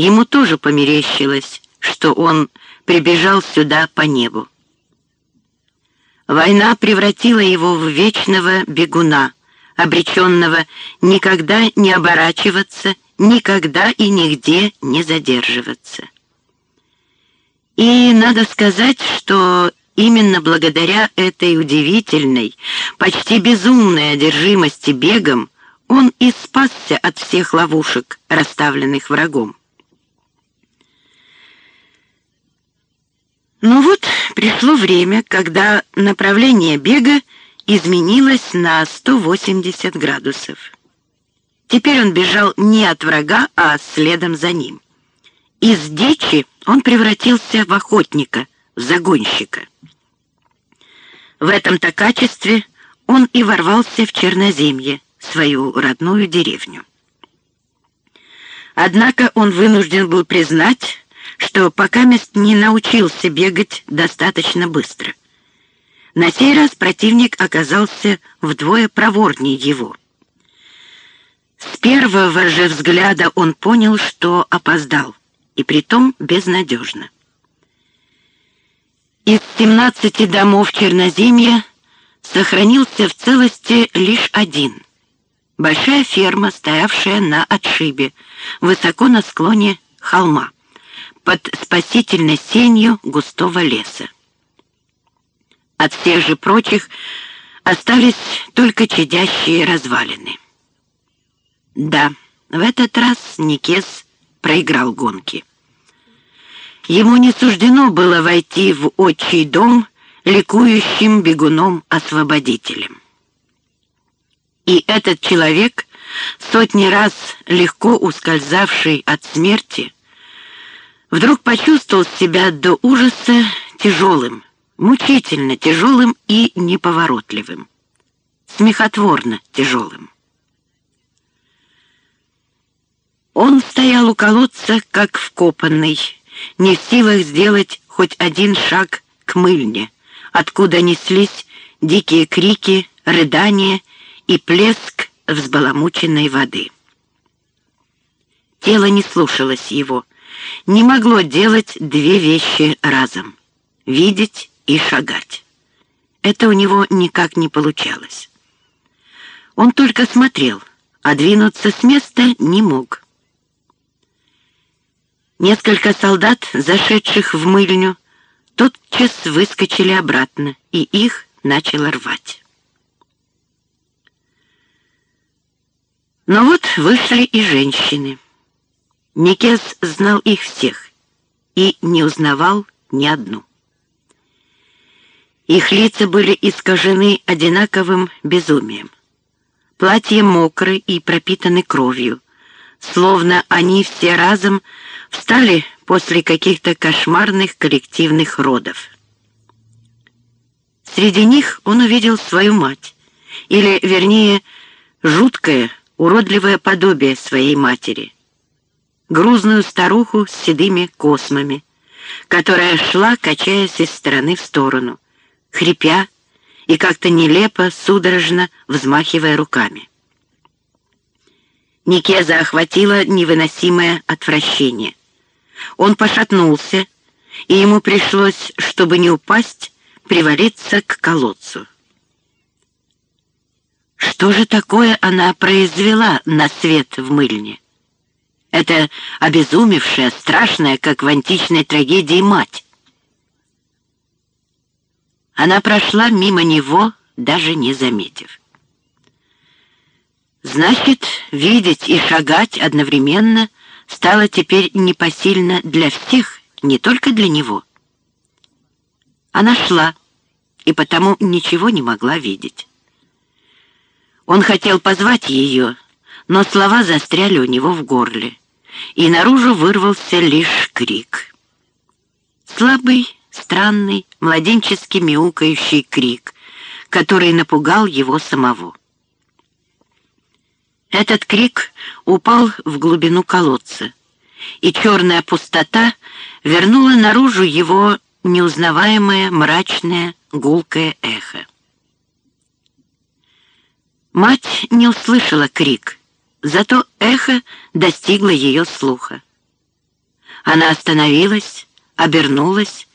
Ему тоже померещилось, что он прибежал сюда по небу. Война превратила его в вечного бегуна, обреченного никогда не оборачиваться, никогда и нигде не задерживаться. И надо сказать, что именно благодаря этой удивительной, почти безумной одержимости бегом он и спасся от всех ловушек, расставленных врагом. Но вот пришло время, когда направление бега изменилось на 180 градусов. Теперь он бежал не от врага, а следом за ним. Из дичи он превратился в охотника, в загонщика. В этом-то качестве он и ворвался в Черноземье, свою родную деревню. Однако он вынужден был признать, что пока мест не научился бегать достаточно быстро. На сей раз противник оказался вдвое проворнее его. С первого же взгляда он понял, что опоздал, и притом безнадежно. Из 17 домов Черноземья сохранился в целости лишь один. Большая ферма, стоявшая на отшибе, высоко на склоне холма под спасительной сенью густого леса. От всех же прочих остались только чадящие развалины. Да, в этот раз Никес проиграл гонки. Ему не суждено было войти в отчий дом ликующим бегуном-освободителем. И этот человек, сотни раз легко ускользавший от смерти, вдруг почувствовал себя до ужаса тяжелым, мучительно тяжелым и неповоротливым, смехотворно тяжелым. Он стоял у колодца, как вкопанный, не в силах сделать хоть один шаг к мыльне, откуда неслись дикие крики, рыдания и плеск взбаламученной воды. Тело не слушалось его, не могло делать две вещи разом — видеть и шагать. Это у него никак не получалось. Он только смотрел, а двинуться с места не мог. Несколько солдат, зашедших в мыльню, тотчас выскочили обратно, и их начало рвать. Но вот вышли и женщины. Никес знал их всех и не узнавал ни одну. Их лица были искажены одинаковым безумием. Платья мокры и пропитаны кровью, словно они все разом встали после каких-то кошмарных коллективных родов. Среди них он увидел свою мать, или, вернее, жуткое, уродливое подобие своей матери — грузную старуху с седыми космами, которая шла, качаясь из стороны в сторону, хрипя и как-то нелепо, судорожно взмахивая руками. Никеза охватило невыносимое отвращение. Он пошатнулся, и ему пришлось, чтобы не упасть, привалиться к колодцу. Что же такое она произвела на свет в мыльне? Это обезумевшая, страшная, как в античной трагедии, мать. Она прошла мимо него, даже не заметив. Значит, видеть и шагать одновременно стало теперь непосильно для всех, не только для него. Она шла, и потому ничего не могла видеть. Он хотел позвать ее, но слова застряли у него в горле и наружу вырвался лишь крик. Слабый, странный, младенчески мяукающий крик, который напугал его самого. Этот крик упал в глубину колодца, и черная пустота вернула наружу его неузнаваемое мрачное гулкое эхо. Мать не услышала крик — Зато эхо достигло ее слуха. Она остановилась, обернулась